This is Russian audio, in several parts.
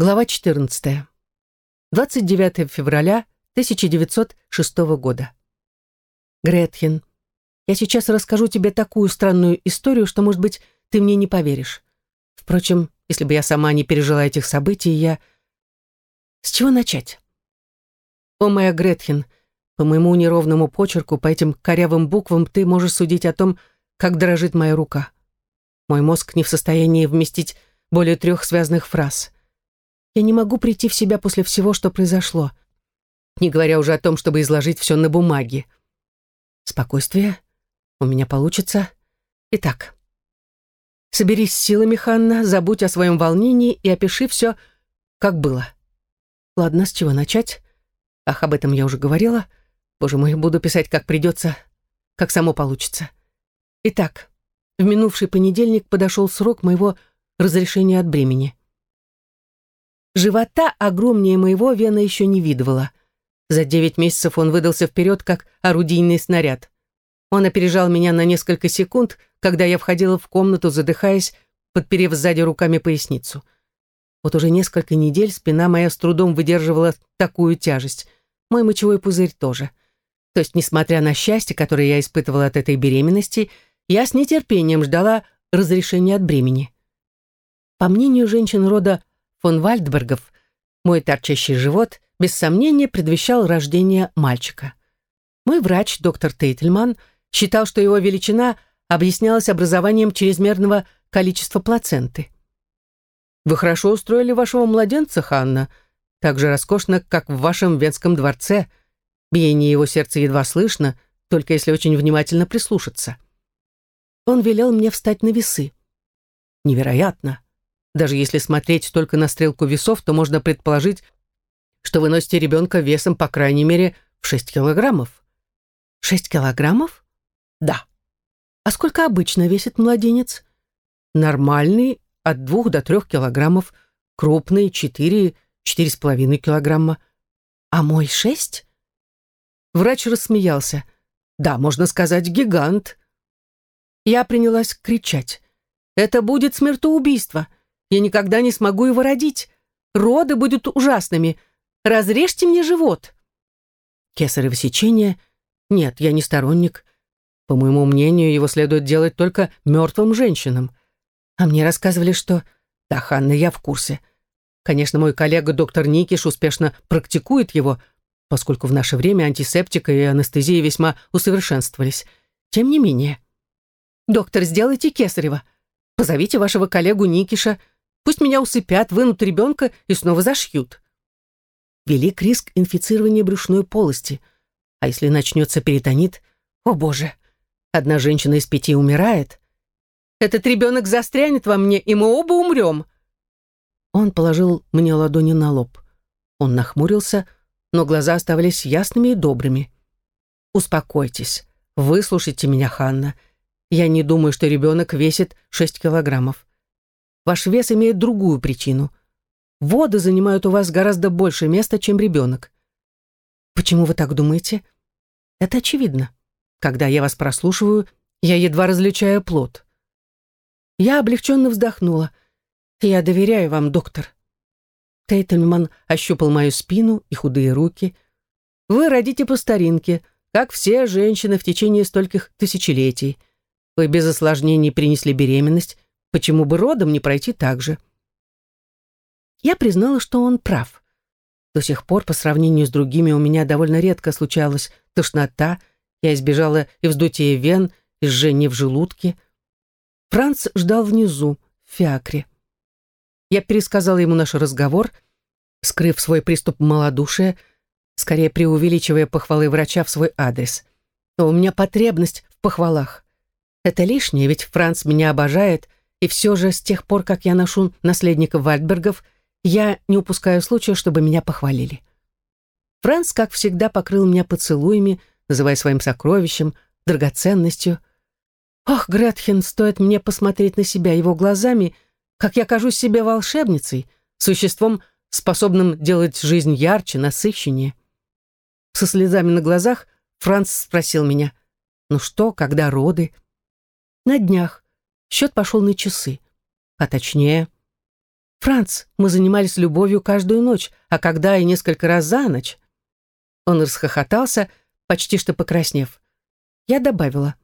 Глава 14. 29 февраля 1906 года. Гретхен, я сейчас расскажу тебе такую странную историю, что, может быть, ты мне не поверишь. Впрочем, если бы я сама не пережила этих событий, я... С чего начать? О, моя Гретхен, по моему неровному почерку, по этим корявым буквам ты можешь судить о том, как дрожит моя рука. Мой мозг не в состоянии вместить более трех связанных фраз — я не могу прийти в себя после всего, что произошло, не говоря уже о том, чтобы изложить все на бумаге. Спокойствие. У меня получится. Итак, соберись с силами, Ханна, забудь о своем волнении и опиши все, как было. Ладно, с чего начать? Ах, об этом я уже говорила. Боже мой, буду писать, как придется, как само получится. Итак, в минувший понедельник подошел срок моего разрешения от бремени. Живота огромнее моего Вена еще не видывала. За девять месяцев он выдался вперед, как орудийный снаряд. Он опережал меня на несколько секунд, когда я входила в комнату, задыхаясь, подперев сзади руками поясницу. Вот уже несколько недель спина моя с трудом выдерживала такую тяжесть. Мой мочевой пузырь тоже. То есть, несмотря на счастье, которое я испытывала от этой беременности, я с нетерпением ждала разрешения от бремени. По мнению женщин рода фон Вальдбергов, мой торчащий живот без сомнения предвещал рождение мальчика. Мой врач, доктор Тейтельман, считал, что его величина объяснялась образованием чрезмерного количества плаценты. «Вы хорошо устроили вашего младенца, Ханна, так же роскошно, как в вашем Венском дворце. Биение его сердца едва слышно, только если очень внимательно прислушаться». Он велел мне встать на весы. Невероятно. Даже если смотреть только на стрелку весов, то можно предположить, что вы носите ребенка весом, по крайней мере, в 6 килограммов. 6 килограммов? Да. А сколько обычно весит младенец? Нормальный от 2 до 3 килограммов, крупный 4, 4,5 килограмма. А мой 6? Врач рассмеялся. Да, можно сказать, гигант. Я принялась кричать. Это будет смертоубийство. Я никогда не смогу его родить. Роды будут ужасными. Разрежьте мне живот. Кесарево сечение? Нет, я не сторонник. По моему мнению, его следует делать только мертвым женщинам. А мне рассказывали, что... Да, Ханна, я в курсе. Конечно, мой коллега доктор Никиш успешно практикует его, поскольку в наше время антисептика и анестезия весьма усовершенствовались. Тем не менее. «Доктор, сделайте кесарево. Позовите вашего коллегу Никиша. Пусть меня усыпят, вынут ребенка и снова зашьют. Велик риск инфицирования брюшной полости. А если начнется перитонит? О боже! Одна женщина из пяти умирает. Этот ребенок застрянет во мне, и мы оба умрем. Он положил мне ладони на лоб. Он нахмурился, но глаза оставались ясными и добрыми. «Успокойтесь. Выслушайте меня, Ханна. Я не думаю, что ребенок весит шесть килограммов. Ваш вес имеет другую причину. Воды занимают у вас гораздо больше места, чем ребенок. Почему вы так думаете? Это очевидно. Когда я вас прослушиваю, я едва различаю плод. Я облегченно вздохнула. Я доверяю вам, доктор. Тейтельман ощупал мою спину и худые руки. Вы родите по старинке, как все женщины в течение стольких тысячелетий. Вы без осложнений принесли беременность, Почему бы родом не пройти так же? Я признала, что он прав. До сих пор, по сравнению с другими, у меня довольно редко случалась тошнота, я избежала и вздутия вен, и жжения в желудке. Франц ждал внизу, в фиакре. Я пересказала ему наш разговор, скрыв свой приступ малодушия, скорее преувеличивая похвалы врача в свой адрес. Но у меня потребность в похвалах. Это лишнее, ведь Франц меня обожает, и все же с тех пор, как я ношу наследников Вальдбергов, я не упускаю случая, чтобы меня похвалили. Франц, как всегда, покрыл меня поцелуями, называя своим сокровищем, драгоценностью. Ох, Гретхен, стоит мне посмотреть на себя его глазами, как я кажусь себе волшебницей, существом, способным делать жизнь ярче, насыщеннее. Со слезами на глазах Франц спросил меня, «Ну что, когда роды?» «На днях. Счет пошел на часы. А точнее, «Франц, мы занимались любовью каждую ночь, а когда и несколько раз за ночь». Он расхохотался, почти что покраснев. Я добавила.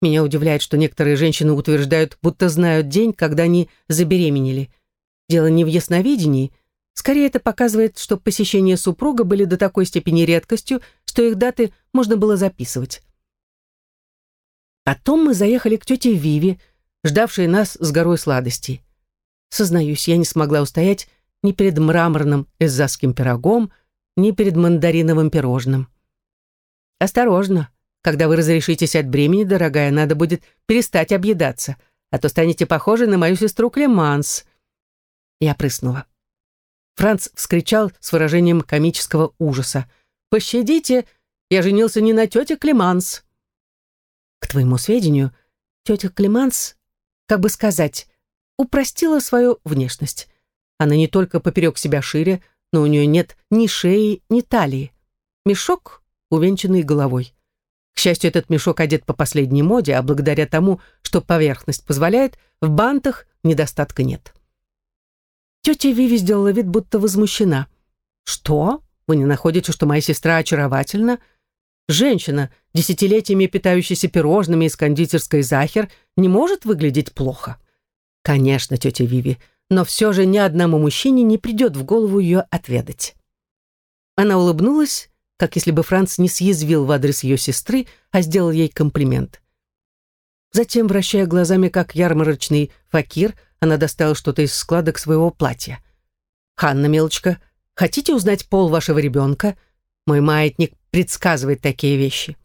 Меня удивляет, что некоторые женщины утверждают, будто знают день, когда они забеременели. Дело не в ясновидении. Скорее, это показывает, что посещения супруга были до такой степени редкостью, что их даты можно было записывать. Потом мы заехали к тете Виве, ждавшей нас с горой сладостей. Сознаюсь, я не смогла устоять ни перед мраморным эззасским пирогом, ни перед мандариновым пирожным. «Осторожно, когда вы разрешитесь от бремени, дорогая, надо будет перестать объедаться, а то станете похожи на мою сестру Клеманс». Я прыснула. Франц вскричал с выражением комического ужаса. «Пощадите, я женился не на тете Клеманс». К твоему сведению, тетя Клеманс, как бы сказать, упростила свою внешность. Она не только поперек себя шире, но у нее нет ни шеи, ни талии. Мешок, увенчанный головой. К счастью, этот мешок одет по последней моде, а благодаря тому, что поверхность позволяет, в бантах недостатка нет. Тетя Виви сделала вид, будто возмущена. «Что? Вы не находите, что моя сестра очаровательна? Женщина, десятилетиями питающаяся пирожными из кондитерской Захер, не может выглядеть плохо?» «Конечно, тетя Виви, но все же ни одному мужчине не придет в голову ее отведать». Она улыбнулась, как если бы Франц не съязвил в адрес ее сестры, а сделал ей комплимент. Затем, вращая глазами, как ярмарочный факир, она достала что-то из складок своего платья. «Ханна, мелочка, хотите узнать пол вашего ребенка? Мой маятник предсказывает такие вещи».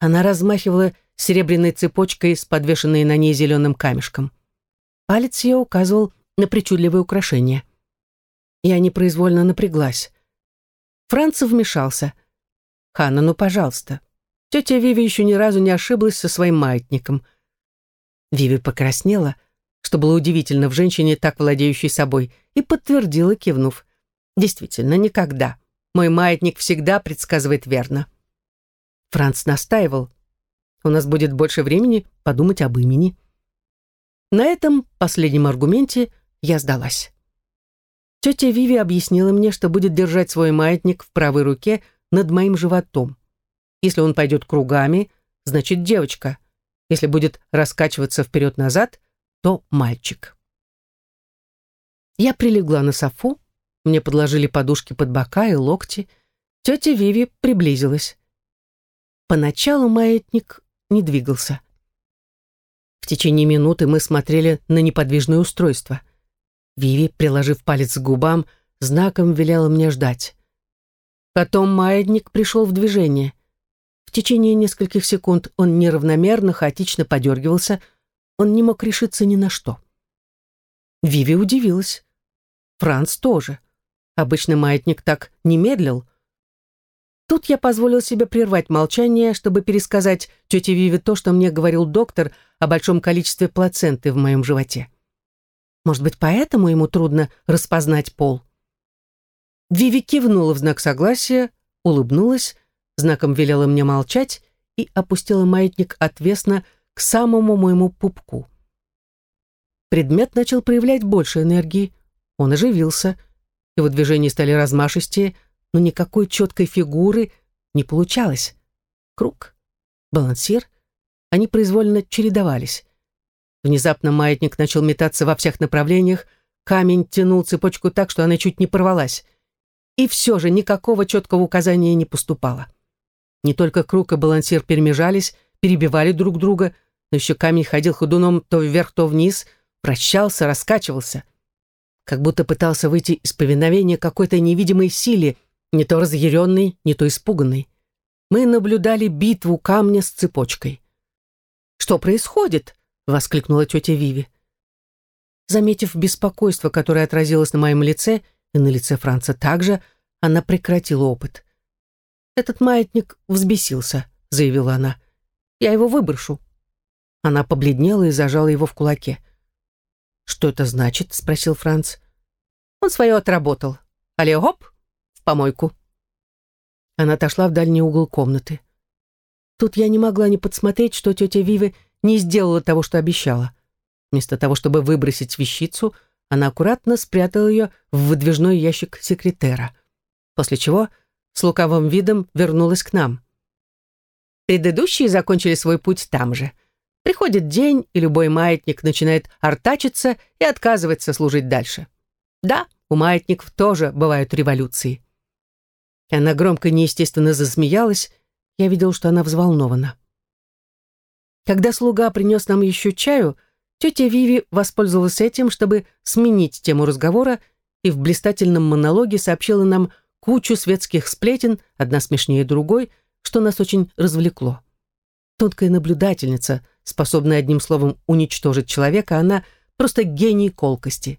Она размахивала серебряной цепочкой с подвешенной на ней зеленым камешком. Палец ее указывал на причудливое украшение. Я непроизвольно напряглась. Франц вмешался. «Ханна, ну, пожалуйста». Тетя Виви еще ни разу не ошиблась со своим маятником. Виви покраснела, что было удивительно в женщине, так владеющей собой, и подтвердила, кивнув. «Действительно, никогда. Мой маятник всегда предсказывает верно». Франц настаивал. «У нас будет больше времени подумать об имени». На этом последнем аргументе я сдалась. Тетя Виви объяснила мне, что будет держать свой маятник в правой руке над моим животом. Если он пойдет кругами, значит девочка. Если будет раскачиваться вперед-назад, то мальчик. Я прилегла на софу, мне подложили подушки под бока и локти. Тетя Виви приблизилась. Поначалу маятник не двигался. В течение минуты мы смотрели на неподвижное устройство. Виви, приложив палец к губам, знаком велела мне ждать. Потом маятник пришел в движение. В течение нескольких секунд он неравномерно, хаотично подергивался. Он не мог решиться ни на что. Виви удивилась. Франц тоже. Обычно маятник так не медлил. Тут я позволил себе прервать молчание, чтобы пересказать тете Виве то, что мне говорил доктор о большом количестве плаценты в моем животе. Может быть, поэтому ему трудно распознать пол? Виви кивнула в знак согласия, улыбнулась, знаком велела мне молчать и опустила маятник отвесно к самому моему пупку. Предмет начал проявлять больше энергии. Он оживился. Его движения стали размашистее, но никакой четкой фигуры не получалось. Круг, балансир, они произвольно чередовались. Внезапно маятник начал метаться во всех направлениях, камень тянул цепочку так, что она чуть не порвалась. И все же никакого четкого указания не поступало. Не только круг и балансир перемежались, перебивали друг друга, но еще камень ходил ходуном то вверх, то вниз, вращался, раскачивался. Как будто пытался выйти из повиновения какой-то невидимой силе, не то разъяренной, не то испуганной. Мы наблюдали битву камня с цепочкой. «Что происходит?» воскликнула тетя Виви. Заметив беспокойство, которое отразилось на моем лице, и на лице Франца также, она прекратила опыт. «Этот маятник взбесился», — заявила она. «Я его выброшу». Она побледнела и зажала его в кулаке. «Что это значит?» — спросил Франц. «Он свое отработал. Але гоп, в помойку». Она отошла в дальний угол комнаты. Тут я не могла не подсмотреть, что тетя Вива не сделала того, что обещала. Вместо того, чтобы выбросить вещицу, она аккуратно спрятала ее в выдвижной ящик секретера, после чего с лукавым видом вернулась к нам. Предыдущие закончили свой путь там же. Приходит день, и любой маятник начинает артачиться и отказывается служить дальше. Да, у маятников тоже бывают революции. Она громко неестественно засмеялась. Я видел, что она взволнована. Когда слуга принес нам еще чаю, тетя Виви воспользовалась этим, чтобы сменить тему разговора и в блистательном монологе сообщила нам кучу светских сплетен, одна смешнее другой, что нас очень развлекло. Тонкая наблюдательница, способная одним словом уничтожить человека, она просто гений колкости.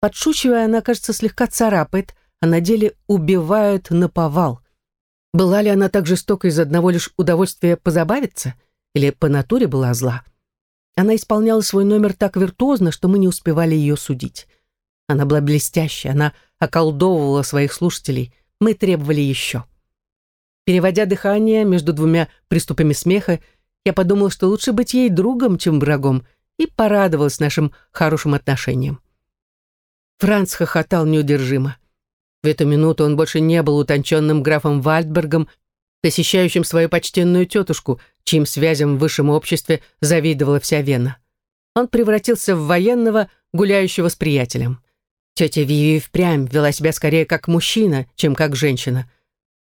Подшучивая, она, кажется, слегка царапает, а на деле убивает на повал. Была ли она так жестока из одного лишь удовольствия позабавиться? Или по натуре была зла? Она исполняла свой номер так виртуозно, что мы не успевали ее судить. Она была блестящая, она околдовывала своих слушателей. Мы требовали еще. Переводя дыхание между двумя приступами смеха, я подумал, что лучше быть ей другом, чем врагом, и порадовалась нашим хорошим отношениям. Франц хохотал неудержимо. В эту минуту он больше не был утонченным графом Вальдбергом, посещающим свою почтенную тетушку, чьим связям в высшем обществе завидовала вся Вена. Он превратился в военного, гуляющего с приятелем. Тетя Виви впрямь вела себя скорее как мужчина, чем как женщина.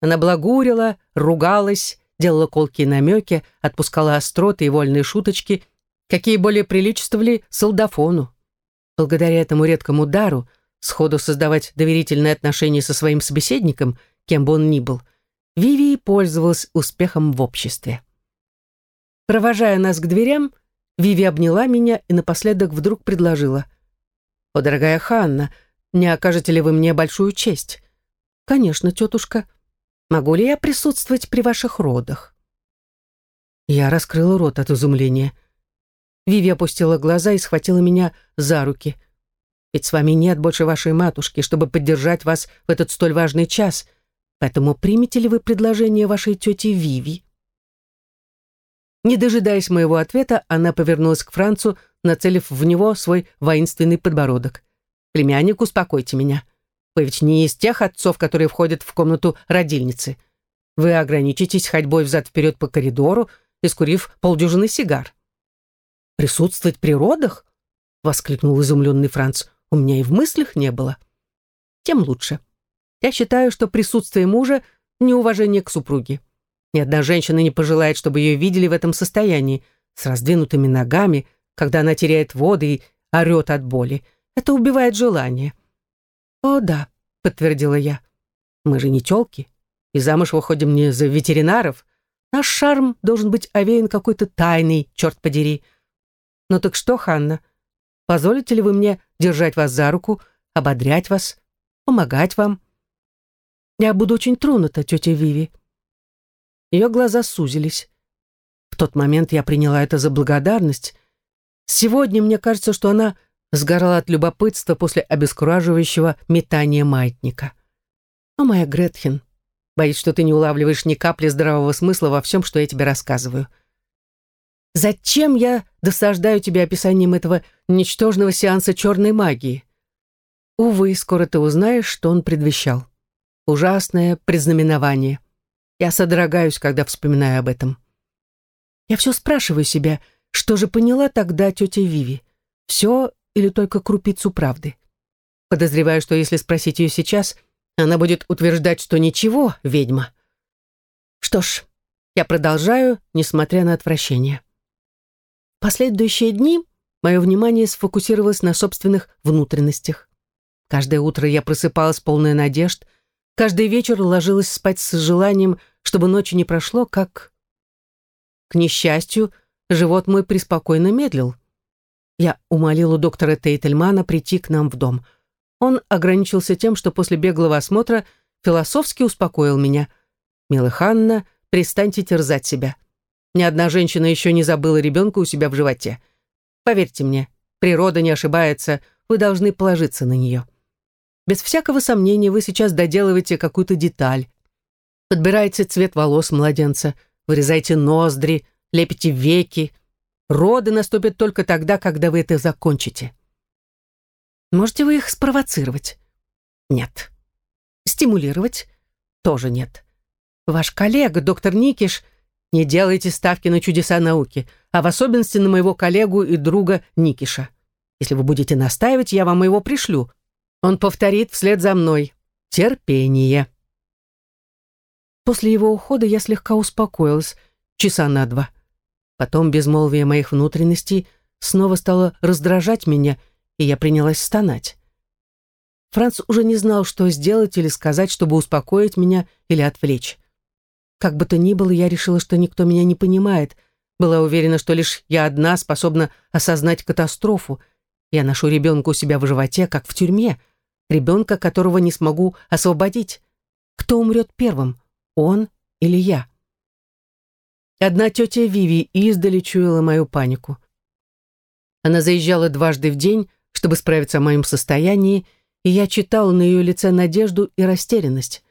Она благурила, ругалась, делала колкие намеки, отпускала остроты и вольные шуточки, какие более приличествовали солдафону. Благодаря этому редкому дару сходу создавать доверительные отношения со своим собеседником, кем бы он ни был, Виви пользовалась успехом в обществе. Провожая нас к дверям, Виви обняла меня и напоследок вдруг предложила. «О, дорогая Ханна, не окажете ли вы мне большую честь?» «Конечно, тетушка. Могу ли я присутствовать при ваших родах?» Я раскрыла рот от изумления. Виви опустила глаза и схватила меня за руки. «Ведь с вами нет больше вашей матушки, чтобы поддержать вас в этот столь важный час, поэтому примете ли вы предложение вашей тети Виви?» Не дожидаясь моего ответа, она повернулась к Францу, нацелив в него свой воинственный подбородок. «Племянник, успокойте меня. Вы ведь не из тех отцов, которые входят в комнату родильницы. Вы ограничитесь ходьбой взад-вперед по коридору, искурив полдюжины сигар». «Присутствовать при родах?» — воскликнул изумленный Франц. «У меня и в мыслях не было». «Тем лучше. Я считаю, что присутствие мужа — неуважение к супруге. Ни одна женщина не пожелает, чтобы ее видели в этом состоянии, с раздвинутыми ногами, когда она теряет воды и орет от боли. Это убивает желание. «О, да», — подтвердила я. «Мы же не тёлки, и замуж выходим не за ветеринаров. Наш шарм должен быть овеян какой-то тайной, черт подери. Ну так что, Ханна, позволите ли вы мне держать вас за руку, ободрять вас, помогать вам?» «Я буду очень тронута, тетя Виви», ее глаза сузились. В тот момент я приняла это за благодарность. Сегодня мне кажется, что она сгорала от любопытства после обескураживающего метания маятника. О, моя Гретхен, боюсь, что ты не улавливаешь ни капли здравого смысла во всем, что я тебе рассказываю. Зачем я досаждаю тебе описанием этого ничтожного сеанса черной магии? Увы, скоро ты узнаешь, что он предвещал. Ужасное предзнаменование. Я содрогаюсь, когда вспоминаю об этом. Я все спрашиваю себя, что же поняла тогда тетя Виви? Все или только крупицу правды? Подозреваю, что если спросить ее сейчас, она будет утверждать, что ничего, ведьма. Что ж, я продолжаю, несмотря на отвращение. Последующие дни мое внимание сфокусировалось на собственных внутренностях. Каждое утро я просыпалась полная надежд, каждый вечер ложилась спать с желанием, чтобы ночи не прошло, как... К несчастью, живот мой преспокойно медлил. Я умолил у доктора Тейтельмана прийти к нам в дом. Он ограничился тем, что после беглого осмотра философски успокоил меня. «Милая Ханна, перестаньте терзать себя. Ни одна женщина еще не забыла ребенка у себя в животе. Поверьте мне, природа не ошибается, вы должны положиться на нее. Без всякого сомнения вы сейчас доделываете какую-то деталь, Подбирайте цвет волос младенца, вырезайте ноздри, лепите веки. Роды наступят только тогда, когда вы это закончите. Можете вы их спровоцировать? Нет. Стимулировать? Тоже нет. Ваш коллега, доктор Никиш, не делайте ставки на чудеса науки, а в особенности на моего коллегу и друга Никиша. Если вы будете настаивать, я вам его пришлю. Он повторит вслед за мной. Терпение. После его ухода я слегка успокоилась, часа на два. Потом безмолвие моих внутренностей снова стало раздражать меня, и я принялась стонать. Франц уже не знал, что сделать или сказать, чтобы успокоить меня или отвлечь. Как бы то ни было, я решила, что никто меня не понимает, была уверена, что лишь я одна способна осознать катастрофу. Я ношу ребенка у себя в животе, как в тюрьме, ребенка, которого не смогу освободить. Кто умрет первым, он или я? Одна тетя Виви издали чуяла мою панику. Она заезжала дважды в день, чтобы справиться о моем состоянии, и я читал на ее лице надежду и растерянность.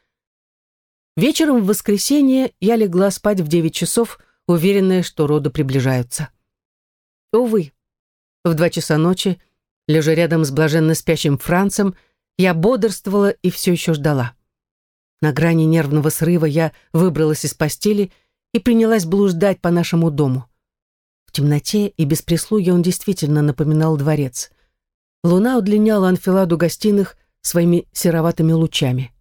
Вечером в воскресенье я легла спать в девять часов, уверенная, что роды приближаются. Увы, в два часа ночи, лежа рядом с блаженно спящим Францем, я бодрствовала и все еще ждала. На грани нервного срыва я выбралась из постели и принялась блуждать по нашему дому. В темноте и без прислуги он действительно напоминал дворец. Луна удлиняла анфиладу гостиных своими сероватыми лучами.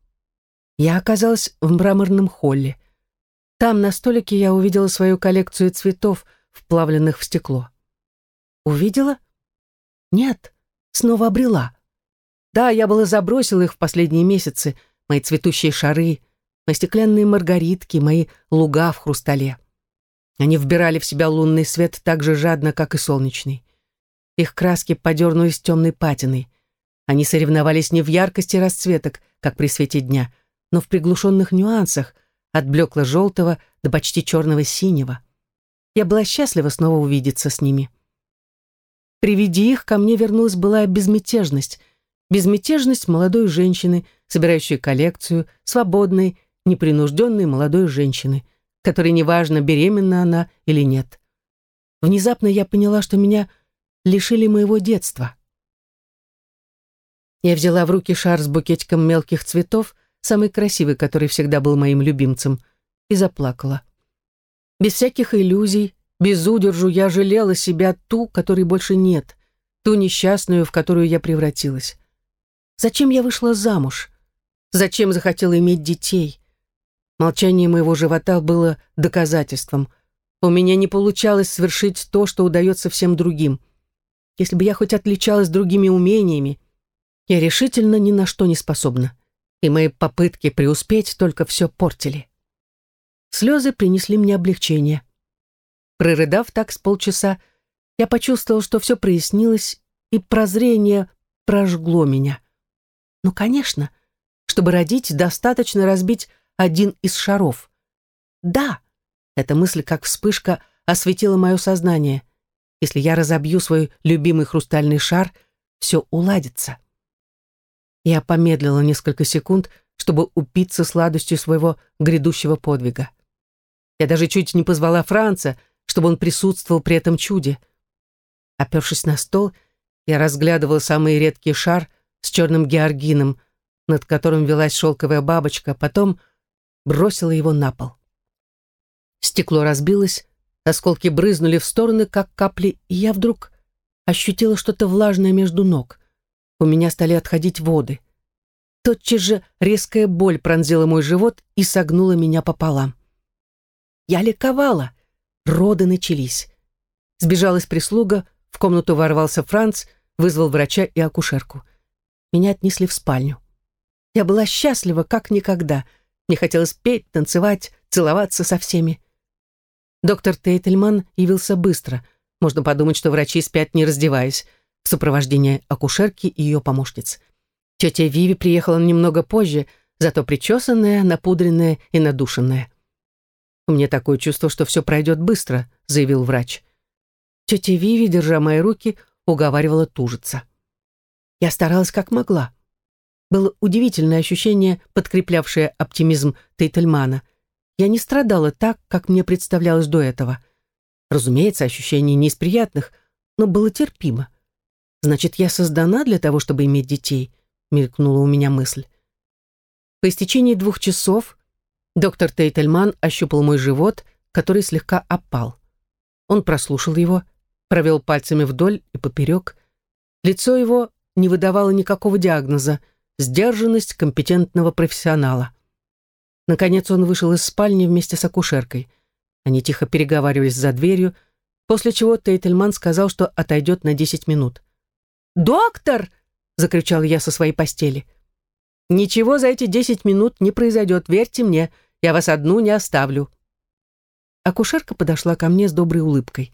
Я оказалась в мраморном холле. Там на столике я увидела свою коллекцию цветов, вплавленных в стекло. Увидела? Нет, снова обрела. Да, я была забросила их в последние месяцы, мои цветущие шары, мои стеклянные маргаритки, мои луга в хрустале. Они вбирали в себя лунный свет так же жадно, как и солнечный. Их краски подернулись темной патиной. Они соревновались не в яркости расцветок, как при свете дня, но в приглушенных нюансах, от блекло-желтого до почти черного синего. Я была счастлива снова увидеться с ними. При виде их ко мне вернулась была безмятежность. Безмятежность молодой женщины, собирающей коллекцию, свободной, непринужденной молодой женщины, которой неважно, беременна она или нет. Внезапно я поняла, что меня лишили моего детства. Я взяла в руки шар с букетиком мелких цветов, самый красивый, который всегда был моим любимцем, и заплакала. Без всяких иллюзий, без удержу я жалела себя ту, которой больше нет, ту несчастную, в которую я превратилась. Зачем я вышла замуж? Зачем захотела иметь детей? Молчание моего живота было доказательством. У меня не получалось совершить то, что удается всем другим. Если бы я хоть отличалась другими умениями, я решительно ни на что не способна и мои попытки преуспеть только все портили. Слезы принесли мне облегчение. Прорыдав так с полчаса, я почувствовал, что все прояснилось, и прозрение прожгло меня. Ну, конечно, чтобы родить, достаточно разбить один из шаров. Да, эта мысль, как вспышка, осветила мое сознание. Если я разобью свой любимый хрустальный шар, все уладится. Я помедлила несколько секунд, чтобы упиться сладостью своего грядущего подвига. Я даже чуть не позвала Франца, чтобы он присутствовал при этом чуде. Опершись на стол, я разглядывала самый редкий шар с черным георгином, над которым велась шелковая бабочка, потом бросила его на пол. Стекло разбилось, осколки брызнули в стороны, как капли, и я вдруг ощутила что-то влажное между ног. У меня стали отходить воды. Тотчас же резкая боль пронзила мой живот и согнула меня пополам. Я ликовала. Роды начались. Сбежалась прислуга, в комнату ворвался Франц, вызвал врача и акушерку. Меня отнесли в спальню. Я была счастлива, как никогда. Мне хотелось петь, танцевать, целоваться со всеми. Доктор Тейтельман явился быстро. Можно подумать, что врачи спят, не раздеваясь в сопровождении акушерки и ее помощниц. Тетя Виви приехала немного позже, зато причесанная, напудренная и надушенная. «У меня такое чувство, что все пройдет быстро», — заявил врач. Тетя Виви, держа мои руки, уговаривала тужиться. Я старалась как могла. Было удивительное ощущение, подкреплявшее оптимизм Тейтельмана. Я не страдала так, как мне представлялось до этого. Разумеется, ощущение не из приятных, но было терпимо. Значит, я создана для того, чтобы иметь детей, мелькнула у меня мысль. По истечении двух часов доктор Тейтельман ощупал мой живот, который слегка опал. Он прослушал его, провел пальцами вдоль и поперек. Лицо его не выдавало никакого диагноза, сдержанность компетентного профессионала. Наконец он вышел из спальни вместе с акушеркой. Они тихо переговаривались за дверью, после чего Тейтельман сказал, что отойдет на 10 минут. «Доктор!» — закричал я со своей постели. «Ничего за эти 10 минут не произойдет, верьте мне, я вас одну не оставлю». Акушерка подошла ко мне с доброй улыбкой.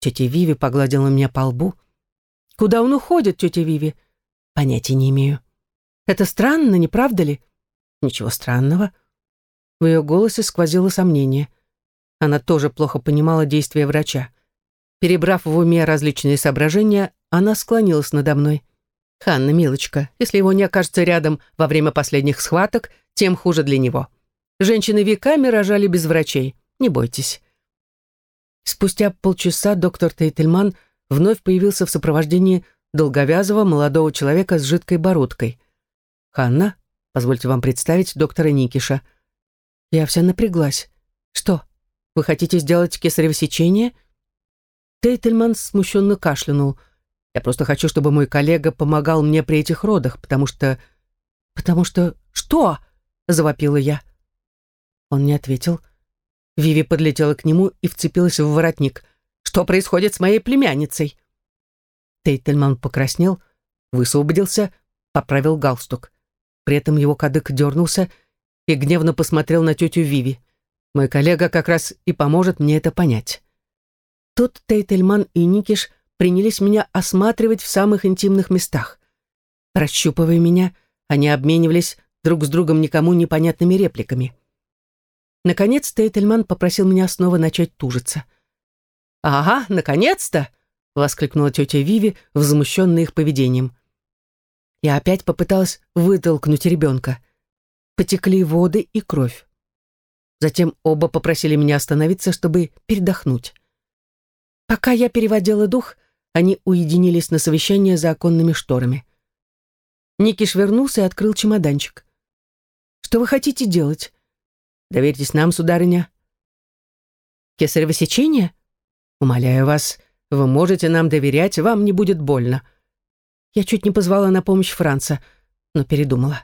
Тетя Виви погладила меня по лбу. «Куда он уходит, тетя Виви?» «Понятия не имею». «Это странно, не правда ли?» «Ничего странного». В ее голосе сквозило сомнение. Она тоже плохо понимала действия врача. Перебрав в уме различные соображения, она склонилась надо мной. «Ханна, милочка, если его не окажется рядом во время последних схваток, тем хуже для него. Женщины веками рожали без врачей. Не бойтесь». Спустя полчаса доктор Тейтельман вновь появился в сопровождении долговязого молодого человека с жидкой бородкой. «Ханна, позвольте вам представить доктора Никиша». Я вся напряглась. «Что, вы хотите сделать кесарево сечение?» Тейтельман смущенно кашлянул. «Я просто хочу, чтобы мой коллега помогал мне при этих родах, потому что...» «Потому что... Что?» — завопила я. Он не ответил. Виви подлетела к нему и вцепилась в воротник. «Что происходит с моей племянницей?» Тейтельман покраснел, высвободился, поправил галстук. При этом его кадык дернулся и гневно посмотрел на тетю Виви. Мой коллега как раз и поможет мне это понять. Тут Тейтельман и Никиш принялись меня осматривать в самых интимных местах. Прощупывая меня, они обменивались друг с другом никому непонятными репликами. Наконец Тейтельман попросил меня снова начать тужиться. «Ага, наконец-то!» — воскликнула тетя Виви, возмущенная их поведением. Я опять попыталась вытолкнуть ребенка. Потекли воды и кровь. Затем оба попросили меня остановиться, чтобы передохнуть. Пока я переводила дух, они уединились на совещание за оконными шторами. Никиш вернулся и открыл чемоданчик. «Что вы хотите делать?» «Доверьтесь нам, сударыня». «Кесарево сечение?» «Умоляю вас, вы можете нам доверять, вам не будет больно». Я чуть не позвала на помощь Франца, но передумала.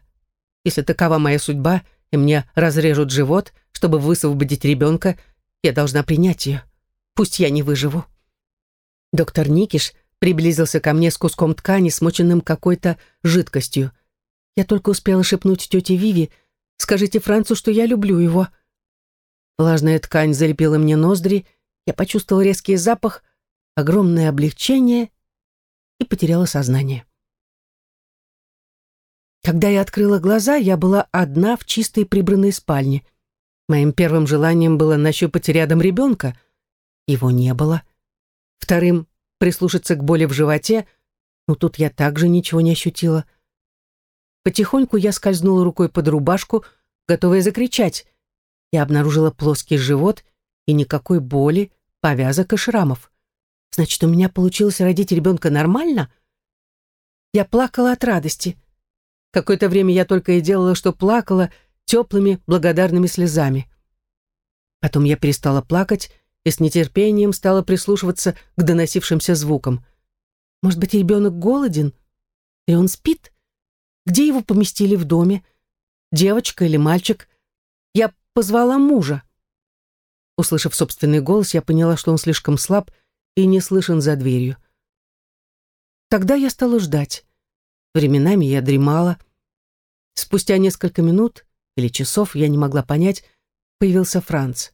Если такова моя судьба, и мне разрежут живот, чтобы высвободить ребенка, я должна принять ее. Пусть я не выживу. Доктор Никиш приблизился ко мне с куском ткани, смоченным какой-то жидкостью. Я только успела шепнуть тете Виви, «Скажите Францу, что я люблю его». Влажная ткань залепила мне ноздри, я почувствовала резкий запах, огромное облегчение и потеряла сознание. Когда я открыла глаза, я была одна в чистой прибранной спальне. Моим первым желанием было нащупать рядом ребенка. Его не было. Вторым — прислушаться к боли в животе, но тут я также ничего не ощутила. Потихоньку я скользнула рукой под рубашку, готовая закричать. Я обнаружила плоский живот и никакой боли, повязок и шрамов. Значит, у меня получилось родить ребенка нормально? Я плакала от радости — Какое-то время я только и делала, что плакала теплыми благодарными слезами. Потом я перестала плакать и с нетерпением стала прислушиваться к доносившимся звукам. Может быть, ребенок голоден? И он спит? Где его поместили в доме? Девочка или мальчик? Я позвала мужа. Услышав собственный голос, я поняла, что он слишком слаб и не слышен за дверью. Тогда я стала ждать. Временами я дремала. Спустя несколько минут или часов, я не могла понять, появился Франц.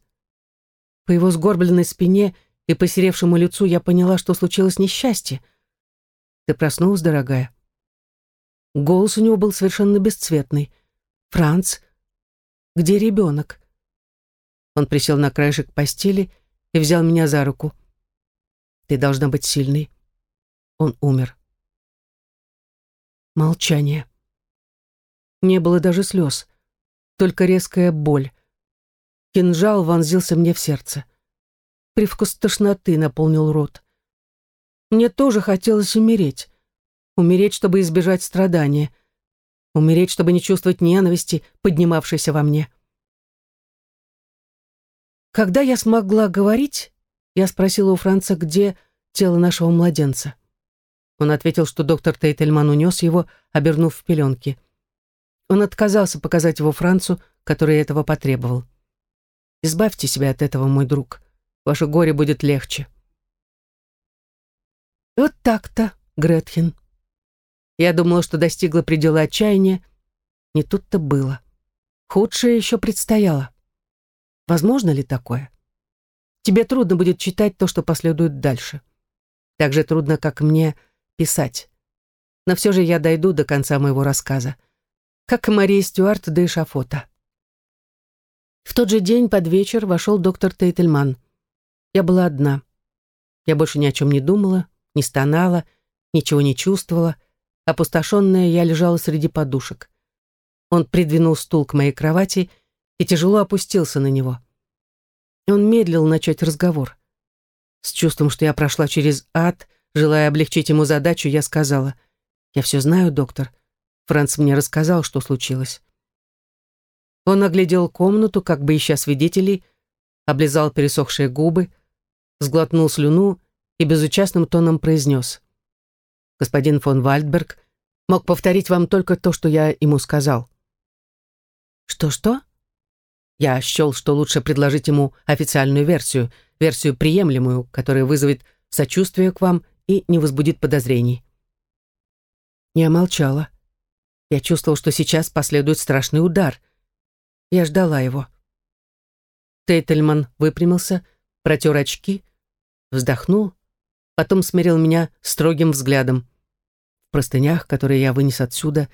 По его сгорбленной спине и посеревшему лицу я поняла, что случилось несчастье. «Ты проснулась, дорогая?» Голос у него был совершенно бесцветный. «Франц, где ребенок?» Он присел на краешек постели и взял меня за руку. «Ты должна быть сильной». Он умер. Молчание. Не было даже слез, только резкая боль. Кинжал вонзился мне в сердце. Привкус тошноты наполнил рот. Мне тоже хотелось умереть. Умереть, чтобы избежать страдания. Умереть, чтобы не чувствовать ненависти, поднимавшейся во мне. Когда я смогла говорить, я спросила у Франца, где тело нашего младенца. Он ответил, что доктор Тейтельман унес его, обернув в пеленки. Он отказался показать его Францу, который этого потребовал. «Избавьте себя от этого, мой друг. Ваше горе будет легче». Вот так-то, Гретхен. Я думала, что достигла предела отчаяния. Не тут-то было. Худшее еще предстояло. Возможно ли такое? Тебе трудно будет читать то, что последует дальше. Так же трудно, как мне писать. Но все же я дойду до конца моего рассказа. Как Мария Стюарт до эшафота. В тот же день под вечер вошел доктор Тейтельман. Я была одна. Я больше ни о чем не думала, не стонала, ничего не чувствовала. Опустошенная, я лежала среди подушек. Он придвинул стул к моей кровати и тяжело опустился на него. Он медлил начать разговор. С чувством, что я прошла через ад, желая облегчить ему задачу, я сказала, «Я все знаю, доктор. Франц мне рассказал, что случилось». Он оглядел комнату, как бы ища свидетелей, облизал пересохшие губы, сглотнул слюну и безучастным тоном произнес. «Господин фон Вальдберг мог повторить вам только то, что я ему сказал». «Что-что?» Я счел, что лучше предложить ему официальную версию, версию приемлемую, которая вызовет сочувствие к вам и не возбудит подозрений. Я молчала. Я чувствовал, что сейчас последует страшный удар. Я ждала его. Тейтельман выпрямился, протер очки, вздохнул потом смирил меня строгим взглядом. В простынях, которые я вынес отсюда,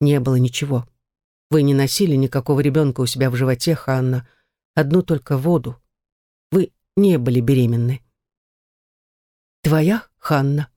не было ничего. Вы не носили никакого ребенка у себя в животе, Ханна, одну только воду. Вы не были беременны. Твоя Ханна.